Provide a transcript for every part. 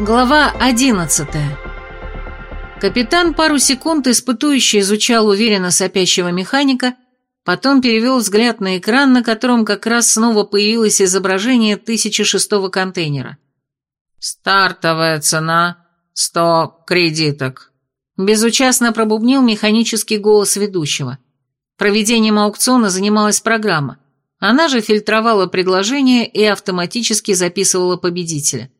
Глава 11 Капитан пару секунд испытующе изучал уверенно сопящего механика, потом перевел взгляд на экран, на котором как раз снова появилось изображение 1006 контейнера. «Стартовая цена — 100 кредиток», — безучастно пробубнил механический голос ведущего. Проведением аукциона занималась программа. Она же фильтровала предложения и автоматически записывала победителя.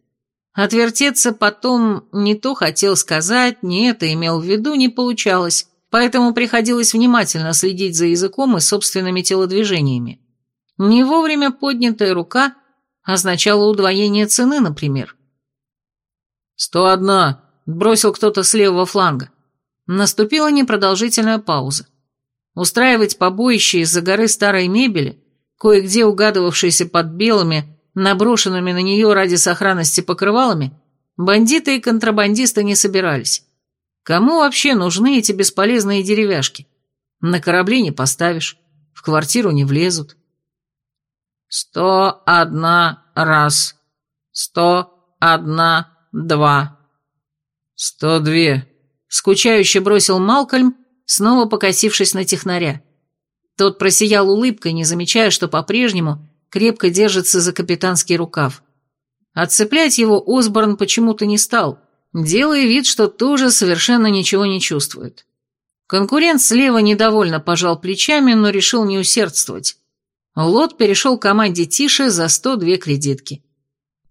Отвертеться потом не то хотел сказать, не это имел в виду, не получалось, поэтому приходилось внимательно следить за языком и собственными телодвижениями. Не вовремя поднятая рука означала удвоение цены, например. «Сто одна!» — бросил кто-то с левого фланга. Наступила непродолжительная пауза. Устраивать побоище из-за горы старой мебели, кое-где угадывавшейся под белыми, наброшенными на нее ради сохранности покрывалами, бандиты и контрабандисты не собирались. Кому вообще нужны эти бесполезные деревяшки? На корабле не поставишь, в квартиру не влезут. «Сто одна раз, сто одна два, сто две», — скучающе бросил Малкольм, снова покосившись на технаря. Тот просиял улыбкой, не замечая, что по-прежнему крепко держится за капитанский рукав. Отцеплять его Осборн почему-то не стал, делая вид, что тоже совершенно ничего не чувствует. Конкурент слева недовольно пожал плечами, но решил не усердствовать. Лот перешел команде Тише за 102 кредитки.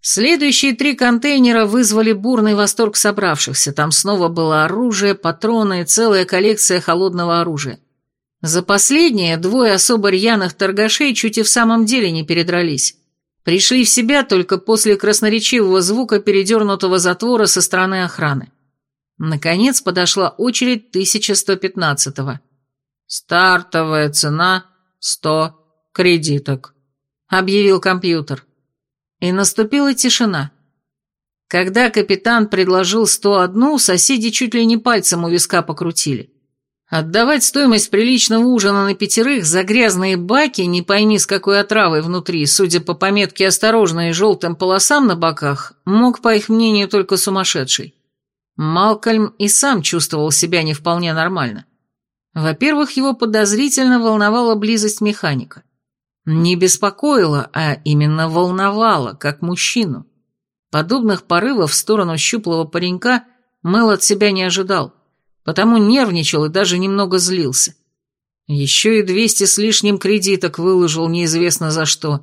Следующие три контейнера вызвали бурный восторг собравшихся. Там снова было оружие, патроны и целая коллекция холодного оружия. За последние двое особо рьяных торгашей чуть и в самом деле не передрались. Пришли в себя только после красноречивого звука передернутого затвора со стороны охраны. Наконец подошла очередь 1115-го. «Стартовая цена — 100 кредиток», — объявил компьютер. И наступила тишина. Когда капитан предложил 101, соседи чуть ли не пальцем у виска покрутили. Отдавать стоимость приличного ужина на пятерых за грязные баки, не пойми с какой отравой внутри, судя по пометке «осторожно» и желтым полосам на боках, мог, по их мнению, только сумасшедший. Малкольм и сам чувствовал себя не вполне нормально. Во-первых, его подозрительно волновала близость механика. Не беспокоила, а именно волновала, как мужчину. Подобных порывов в сторону щуплого паренька Мэл от себя не ожидал потому нервничал и даже немного злился. Еще и двести с лишним кредиток выложил неизвестно за что.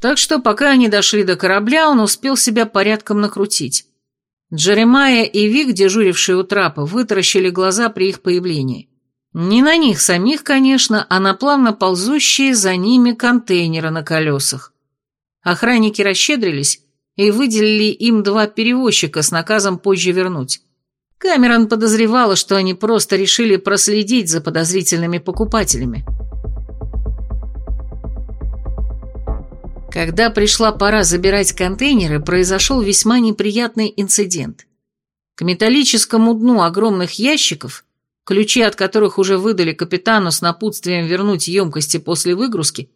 Так что, пока они дошли до корабля, он успел себя порядком накрутить. Джеремайя и Вик, дежурившие у трапа, вытаращили глаза при их появлении. Не на них самих, конечно, а на плавно ползущие за ними контейнеры на колесах. Охранники расщедрились и выделили им два перевозчика с наказом позже вернуть. Камерон подозревала, что они просто решили проследить за подозрительными покупателями. Когда пришла пора забирать контейнеры, произошел весьма неприятный инцидент. К металлическому дну огромных ящиков, ключи от которых уже выдали капитану с напутствием вернуть емкости после выгрузки,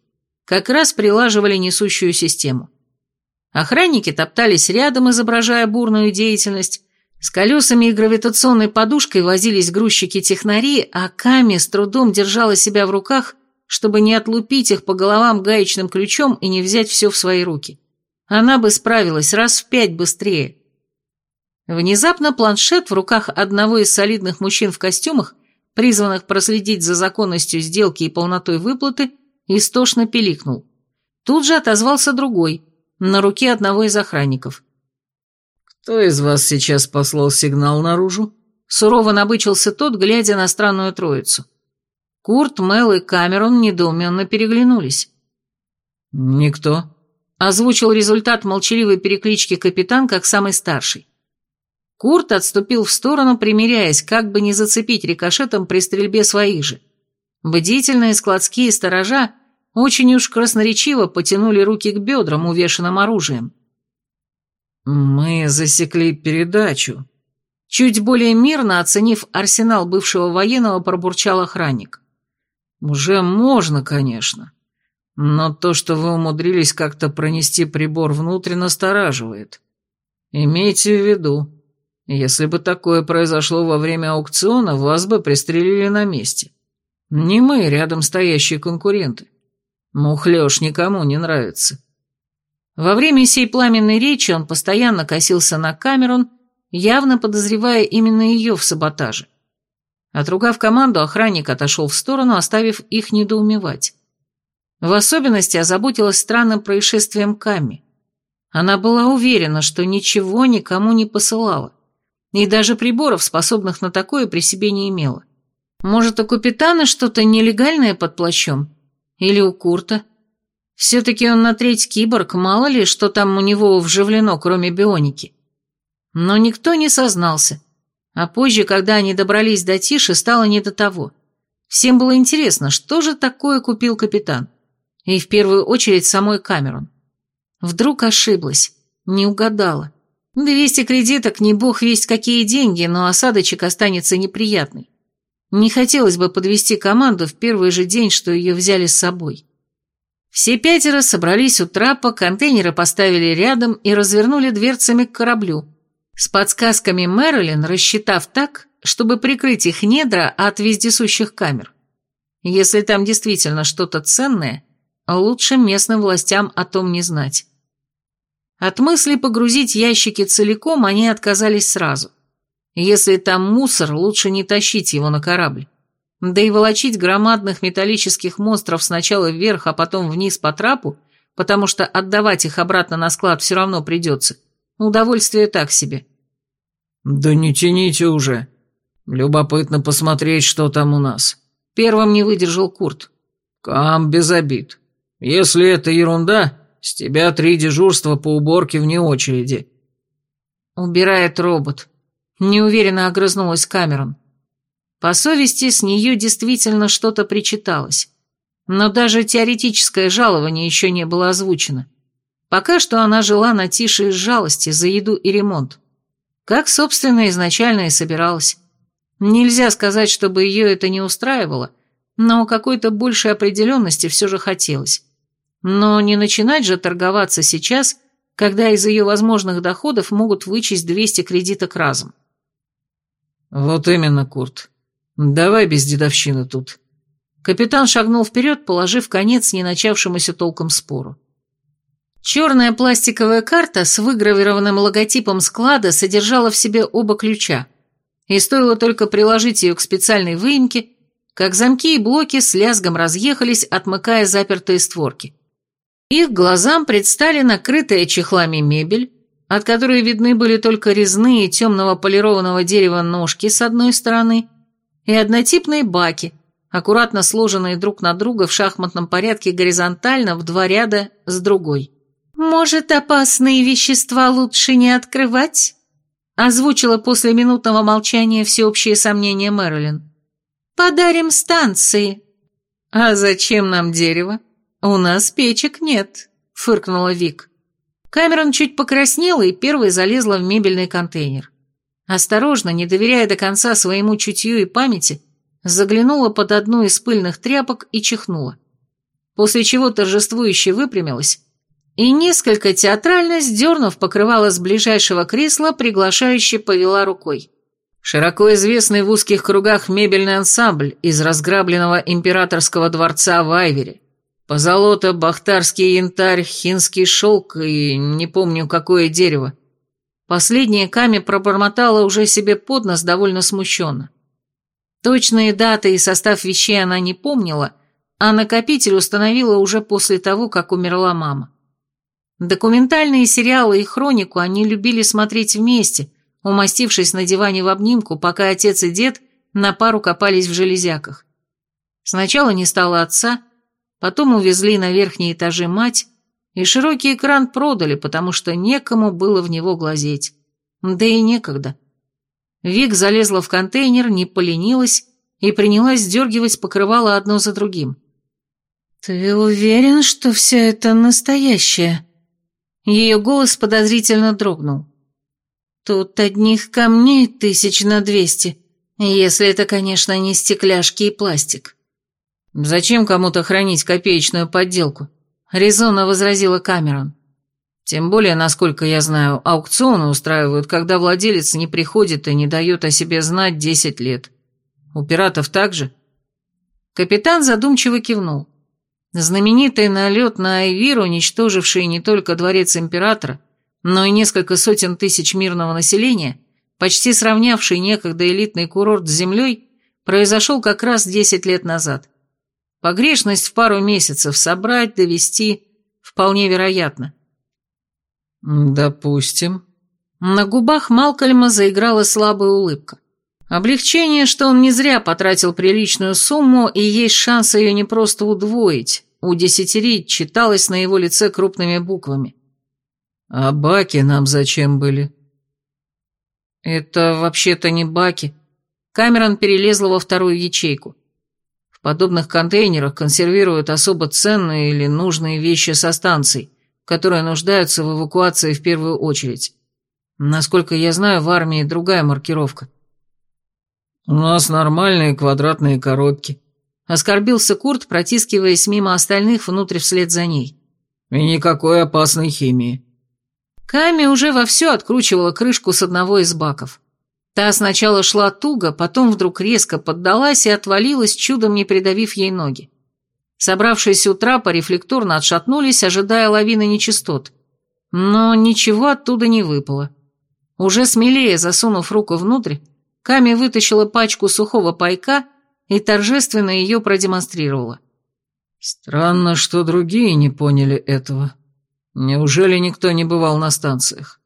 как раз прилаживали несущую систему. Охранники топтались рядом, изображая бурную деятельность, с колесами и гравитационной подушкой возились грузчики-технари, а Ками с трудом держала себя в руках, чтобы не отлупить их по головам гаечным ключом и не взять все в свои руки. Она бы справилась раз в пять быстрее. Внезапно планшет в руках одного из солидных мужчин в костюмах, призванных проследить за законностью сделки и полнотой выплаты, истошно пиликнул. Тут же отозвался другой, на руке одного из охранников. «Кто из вас сейчас послал сигнал наружу?» Сурово набычился тот, глядя на странную троицу. Курт, Мел и Камерон недоуменно переглянулись. «Никто», — озвучил результат молчаливой переклички капитан как самый старший. Курт отступил в сторону, примиряясь, как бы не зацепить рикошетом при стрельбе своих же. Бдительные складские сторожа очень уж красноречиво потянули руки к бедрам, увешанным оружием. «Мы засекли передачу». Чуть более мирно оценив арсенал бывшего военного, пробурчал охранник. «Уже можно, конечно. Но то, что вы умудрились как-то пронести прибор внутрь, настораживает». Имейте в виду, если бы такое произошло во время аукциона, вас бы пристрелили на месте. Не мы, рядом стоящие конкуренты. Мухлёж никому не нравится». Во время сей пламенной речи он постоянно косился на Камерон, явно подозревая именно ее в саботаже. Отругав команду, охранник отошел в сторону, оставив их недоумевать. В особенности озаботилась странным происшествием Ками. Она была уверена, что ничего никому не посылала, и даже приборов, способных на такое, при себе не имела. Может, у капитана что-то нелегальное под плащом? Или у Курта? Все-таки он на треть киборг, мало ли, что там у него вживлено, кроме бионики. Но никто не сознался. А позже, когда они добрались до Тиши, стало не до того. Всем было интересно, что же такое купил капитан. И в первую очередь самой Камерон. Вдруг ошиблась, не угадала. Двести кредиток, не бог весть какие деньги, но осадочек останется неприятный. Не хотелось бы подвести команду в первый же день, что ее взяли с собой. Все пятеро собрались у трапа, контейнеры поставили рядом и развернули дверцами к кораблю. С подсказками Мэрилин, рассчитав так, чтобы прикрыть их недра от вездесущих камер. Если там действительно что-то ценное, лучше местным властям о том не знать. От мысли погрузить ящики целиком они отказались сразу. Если там мусор, лучше не тащить его на корабль. Да и волочить громадных металлических монстров сначала вверх, а потом вниз по трапу, потому что отдавать их обратно на склад все равно придется. Удовольствие так себе. «Да не тяните уже. Любопытно посмотреть, что там у нас». Первым не выдержал Курт. «Кам без обид. Если это ерунда, с тебя три дежурства по уборке вне очереди». Убирает робот. Неуверенно огрызнулась Камерон. По совести с нее действительно что-то причиталось. Но даже теоретическое жалование еще не было озвучено. Пока что она жила на тише из жалости за еду и ремонт. Как, собственно, изначально и собиралась. Нельзя сказать, чтобы ее это не устраивало, но какой-то большей определенности все же хотелось. Но не начинать же торговаться сейчас, когда из ее возможных доходов могут вычесть 200 кредиток разом. «Вот именно, Курт. «Давай без дедовщины тут». Капитан шагнул вперед, положив конец не начавшемуся толком спору. Черная пластиковая карта с выгравированным логотипом склада содержала в себе оба ключа, и стоило только приложить ее к специальной выемке, как замки и блоки с лязгом разъехались, отмыкая запертые створки. Их глазам предстали накрытая чехлами мебель, от которой видны были только резные темного полированного дерева ножки с одной стороны и однотипные баки, аккуратно сложенные друг на друга в шахматном порядке горизонтально в два ряда с другой. «Может, опасные вещества лучше не открывать?» озвучила после минутного молчания всеобщие сомнения Мэрилин. «Подарим станции». «А зачем нам дерево? У нас печек нет», — фыркнула Вик. Камерон чуть покраснела и первой залезла в мебельный контейнер. Осторожно, не доверяя до конца своему чутью и памяти, заглянула под одну из пыльных тряпок и чихнула. После чего торжествующе выпрямилась и, несколько театрально сдернув покрывало с ближайшего кресла, приглашающе повела рукой. Широко известный в узких кругах мебельный ансамбль из разграбленного императорского дворца в Айвере. Позолота, бахтарский янтарь, хинский шелк и не помню какое дерево. Последнее Ками пробормотала уже себе под нос довольно смущенно. Точные даты и состав вещей она не помнила, а накопитель установила уже после того, как умерла мама. Документальные сериалы и хронику они любили смотреть вместе, умастившись на диване в обнимку, пока отец и дед на пару копались в железяках. Сначала не стало отца, потом увезли на верхние этажи мать, и широкий экран продали, потому что некому было в него глазеть. Да и некогда. Вик залезла в контейнер, не поленилась и принялась сдергивать покрывало одно за другим. «Ты уверен, что все это настоящее?» Ее голос подозрительно дрогнул. «Тут одних камней тысяч на двести, если это, конечно, не стекляшки и пластик». «Зачем кому-то хранить копеечную подделку?» Резонно возразила Камерон. Тем более, насколько я знаю, аукционы устраивают, когда владелец не приходит и не дает о себе знать 10 лет. У пиратов так же? Капитан задумчиво кивнул. Знаменитый налет на Айвир, уничтоживший не только дворец императора, но и несколько сотен тысяч мирного населения, почти сравнявший некогда элитный курорт с землей, произошел как раз 10 лет назад. Погрешность в пару месяцев собрать, довести вполне вероятно. «Допустим». На губах Малкольма заиграла слабая улыбка. Облегчение, что он не зря потратил приличную сумму, и есть шанс ее не просто удвоить, удесятерить, читалось на его лице крупными буквами. «А баки нам зачем были?» «Это вообще-то не баки». Камерон перелезла во вторую ячейку. В подобных контейнерах консервируют особо ценные или нужные вещи со станций, которые нуждаются в эвакуации в первую очередь. Насколько я знаю, в армии другая маркировка. «У нас нормальные квадратные коробки», — оскорбился Курт, протискиваясь мимо остальных внутрь вслед за ней. «И никакой опасной химии». Ками уже вовсю откручивала крышку с одного из баков. Та сначала шла туго, потом вдруг резко поддалась и отвалилась, чудом не придавив ей ноги. Собравшиеся у трапа рефлекторно отшатнулись, ожидая лавины нечистот. Но ничего оттуда не выпало. Уже смелее засунув руку внутрь, Ками вытащила пачку сухого пайка и торжественно ее продемонстрировала. «Странно, что другие не поняли этого. Неужели никто не бывал на станциях?»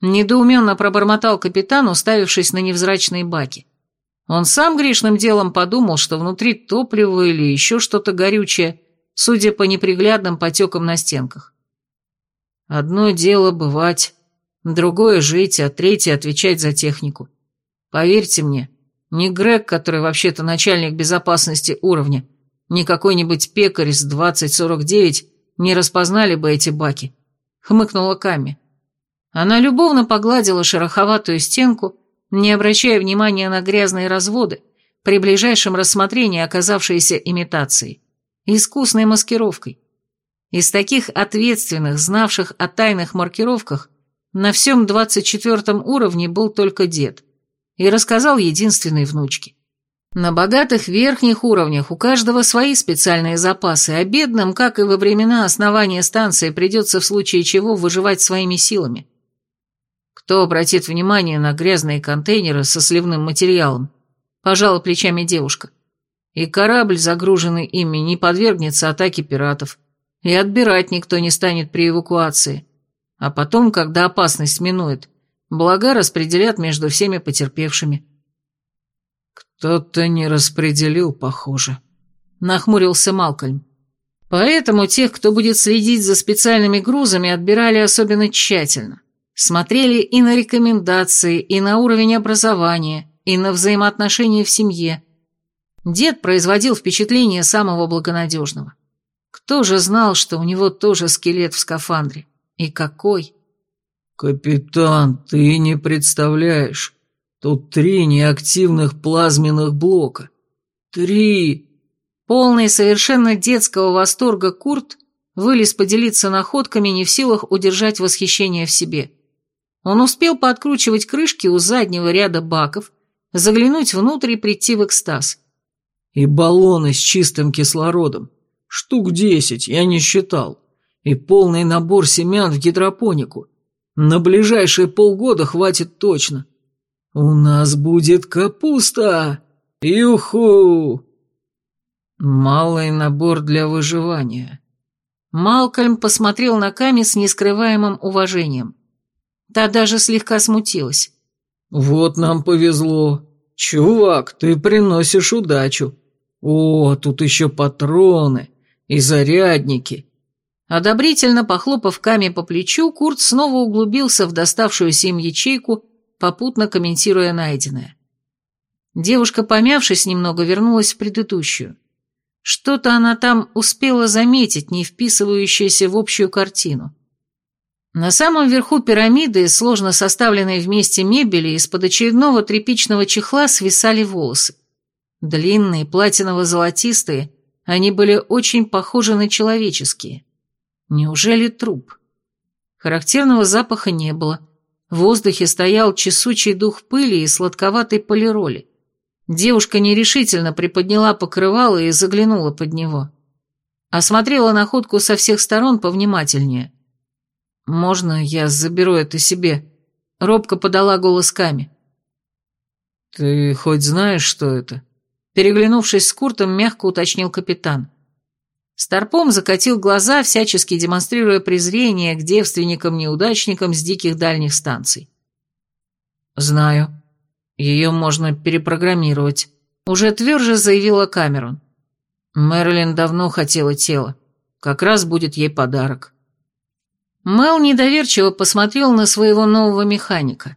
Недоуменно пробормотал капитан, уставившись на невзрачные баки. Он сам грешным делом подумал, что внутри топливо или еще что-то горючее, судя по неприглядным потекам на стенках. Одно дело бывать, другое жить, а третье отвечать за технику. Поверьте мне, ни Грег, который вообще-то начальник безопасности уровня, ни какой-нибудь пекарь с 2049 не распознали бы эти баки. Хмыкнула Ками. Она любовно погладила шероховатую стенку, не обращая внимания на грязные разводы, при ближайшем рассмотрении оказавшиеся имитацией, искусной маскировкой. Из таких ответственных, знавших о тайных маркировках, на всем 24 уровне был только дед. И рассказал единственной внучке. На богатых верхних уровнях у каждого свои специальные запасы, а бедным, как и во времена основания станции, придется в случае чего выживать своими силами. Кто обратит внимание на грязные контейнеры со сливным материалом? Пожала плечами девушка. И корабль, загруженный ими, не подвергнется атаке пиратов. И отбирать никто не станет при эвакуации. А потом, когда опасность минует, блага распределят между всеми потерпевшими. «Кто-то не распределил, похоже», — нахмурился Малкольм. «Поэтому тех, кто будет следить за специальными грузами, отбирали особенно тщательно. Смотрели и на рекомендации, и на уровень образования, и на взаимоотношения в семье. Дед производил впечатление самого благонадежного. Кто же знал, что у него тоже скелет в скафандре? И какой? «Капитан, ты не представляешь. Тут три неактивных плазменных блока. Три!» Полный совершенно детского восторга Курт вылез поделиться находками, не в силах удержать восхищение в себе. Он успел пооткручивать крышки у заднего ряда баков, заглянуть внутрь и прийти в экстаз. И баллоны с чистым кислородом. Штук десять, я не считал. И полный набор семян в гидропонику. На ближайшие полгода хватит точно. У нас будет капуста! Юху! Малый набор для выживания. Малкольм посмотрел на Ками с нескрываемым уважением. Та даже слегка смутилась. «Вот нам повезло. Чувак, ты приносишь удачу. О, тут еще патроны и зарядники». Одобрительно похлопав Ками по плечу, Курт снова углубился в доставшуюся им ячейку, попутно комментируя найденное. Девушка, помявшись немного, вернулась в предыдущую. Что-то она там успела заметить, не вписывающееся в общую картину. На самом верху пирамиды, сложно составленной вместе мебели, из-под очередного тряпичного чехла свисали волосы. Длинные, платиново-золотистые, они были очень похожи на человеческие. Неужели труп? Характерного запаха не было. В воздухе стоял чесучий дух пыли и сладковатой полироли. Девушка нерешительно приподняла покрывало и заглянула под него. Осмотрела находку со всех сторон повнимательнее. «Можно я заберу это себе?» Робко подала голос Ками. «Ты хоть знаешь, что это?» Переглянувшись с Куртом, мягко уточнил капитан. Старпом закатил глаза, всячески демонстрируя презрение к девственникам-неудачникам с диких дальних станций. «Знаю. Ее можно перепрограммировать», — уже тверже заявила Камерон. Мэрилин давно хотела тело. Как раз будет ей подарок. Мэл недоверчиво посмотрел на своего нового механика.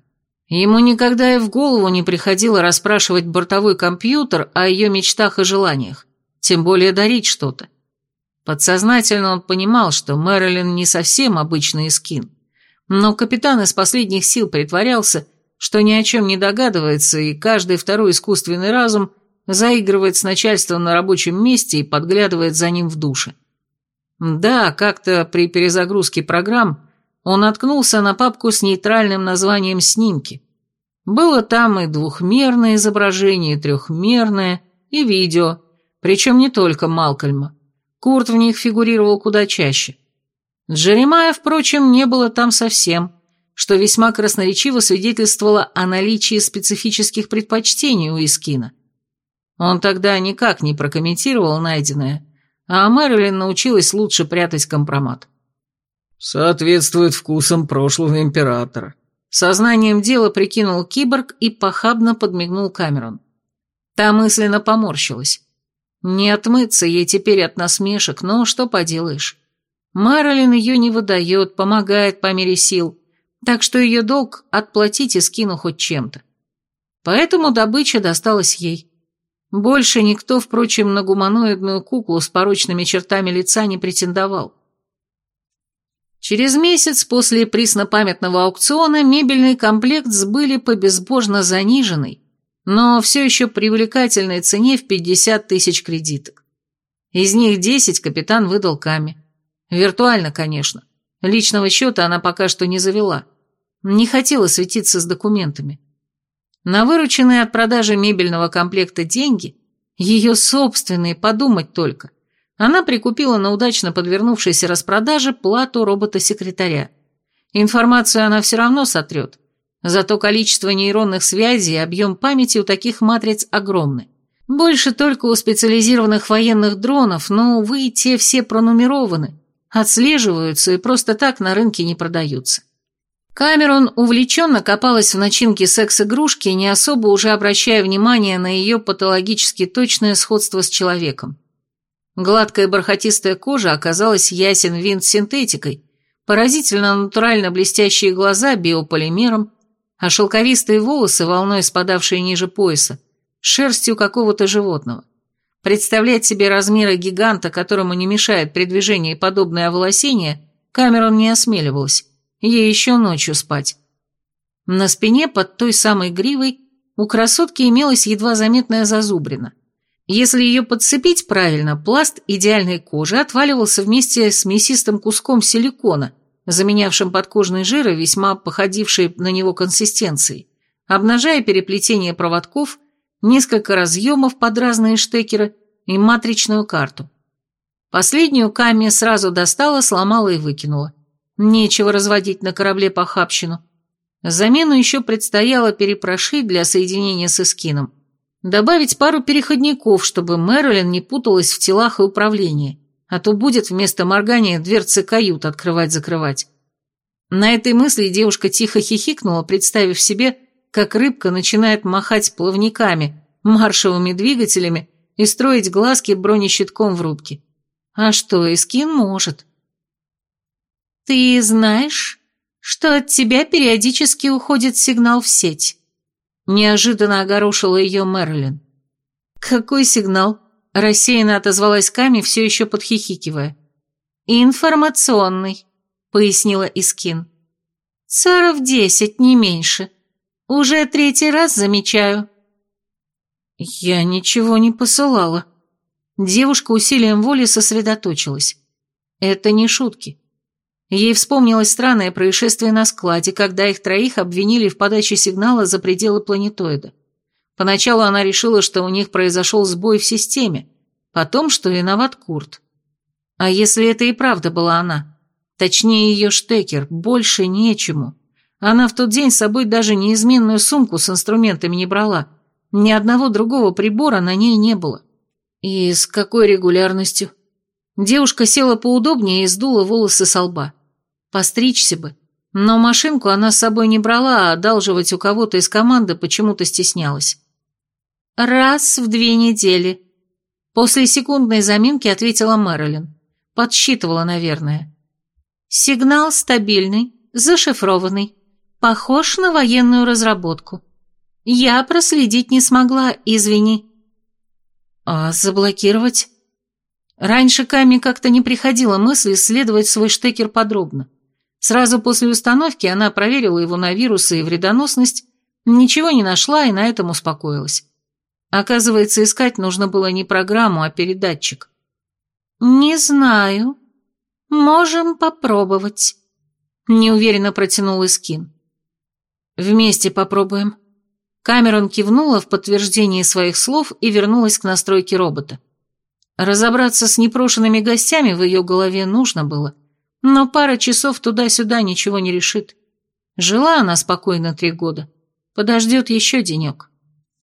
Ему никогда и в голову не приходило расспрашивать бортовой компьютер о ее мечтах и желаниях, тем более дарить что-то. Подсознательно он понимал, что Мэрилин не совсем обычный скин, но капитан из последних сил притворялся, что ни о чем не догадывается, и каждый второй искусственный разум заигрывает с начальством на рабочем месте и подглядывает за ним в душе. Да, как-то при перезагрузке программ он наткнулся на папку с нейтральным названием «Снимки». Было там и двухмерное изображение, и трехмерное, и видео, причем не только Малкольма. Курт в них фигурировал куда чаще. Джеремая, впрочем, не было там совсем, что весьма красноречиво свидетельствовало о наличии специфических предпочтений у Искина. Он тогда никак не прокомментировал найденное, а Мэрилин научилась лучше прятать компромат. «Соответствует вкусам прошлого императора», Сознанием дела прикинул киборг и похабно подмигнул Камерон. Та мысленно поморщилась. Не отмыться ей теперь от насмешек, но что поделаешь. Мэрилин ее не выдает, помогает по мере сил, так что ее долг отплатить и скину хоть чем-то. Поэтому добыча досталась ей. Больше никто, впрочем, на гуманоидную куклу с порочными чертами лица не претендовал. Через месяц после преснопамятного аукциона мебельный комплект сбыли по безбожно заниженной, но все еще привлекательной цене в 50 тысяч кредиток. Из них 10 капитан выдал Каме. Виртуально, конечно. Личного счета она пока что не завела. Не хотела светиться с документами. На вырученные от продажи мебельного комплекта деньги, ее собственные, подумать только, она прикупила на удачно подвернувшейся распродаже плату робота-секретаря. Информацию она все равно сотрет, зато количество нейронных связей и объем памяти у таких матриц огромны. Больше только у специализированных военных дронов, но, увы, те все пронумерованы, отслеживаются и просто так на рынке не продаются. Камерон увлеченно копалась в начинке секс-игрушки, не особо уже обращая внимание на ее патологически точное сходство с человеком. Гладкая бархатистая кожа оказалась ясен винт синтетикой, поразительно натурально блестящие глаза биополимером, а шелковистые волосы, волной спадавшие ниже пояса, шерстью какого-то животного. Представлять себе размеры гиганта, которому не мешает при движении подобное оволосение, Камерон не осмеливалась. Ей еще ночью спать. На спине под той самой гривой у красотки имелась едва заметная зазубрина. Если ее подцепить правильно, пласт идеальной кожи отваливался вместе с мясистым куском силикона, заменявшим подкожный жир и весьма походивший на него консистенцией, обнажая переплетение проводков, несколько разъемов под разные штекеры и матричную карту. Последнюю Ками сразу достала, сломала и выкинула. Нечего разводить на корабле похабщину. Замену еще предстояло перепрошить для соединения с эскином. Добавить пару переходников, чтобы Мэрилин не путалась в телах и управлении, а то будет вместо моргания дверцы кают открывать-закрывать. На этой мысли девушка тихо хихикнула, представив себе, как рыбка начинает махать плавниками, маршевыми двигателями и строить глазки бронещитком в рубке. А что, Эскин может. «Ты знаешь, что от тебя периодически уходит сигнал в сеть?» Неожиданно огорошила ее Мерлин. «Какой сигнал?» – рассеянно отозвалась Ками, все еще подхихикивая. «Информационный», – пояснила Искин. «Царов десять, не меньше. Уже третий раз замечаю». «Я ничего не посылала». Девушка усилием воли сосредоточилась. «Это не шутки. Ей вспомнилось странное происшествие на складе, когда их троих обвинили в подаче сигнала за пределы планетоида. Поначалу она решила, что у них произошел сбой в системе, потом, что виноват Курт. А если это и правда была она? Точнее, ее штекер, больше нечему. Она в тот день с собой даже неизменную сумку с инструментами не брала. Ни одного другого прибора на ней не было. И с какой регулярностью? Девушка села поудобнее и сдула волосы со лба. Постричься бы. Но машинку она с собой не брала, а одалживать у кого-то из команды почему-то стеснялась. «Раз в две недели». После секундной заминки ответила Мэрилин. Подсчитывала, наверное. «Сигнал стабильный, зашифрованный, похож на военную разработку. Я проследить не смогла, извини». «А заблокировать?» Раньше Каме как-то не приходила мысль исследовать свой штекер подробно. Сразу после установки она проверила его на вирусы и вредоносность, ничего не нашла и на этом успокоилась. Оказывается, искать нужно было не программу, а передатчик. «Не знаю. Можем попробовать», — неуверенно протянул Искин. «Вместе попробуем». Камерон кивнула в подтверждение своих слов и вернулась к настройке робота. Разобраться с непрошенными гостями в ее голове нужно было, но пара часов туда-сюда ничего не решит. Жила она спокойно три года, подождет еще денек.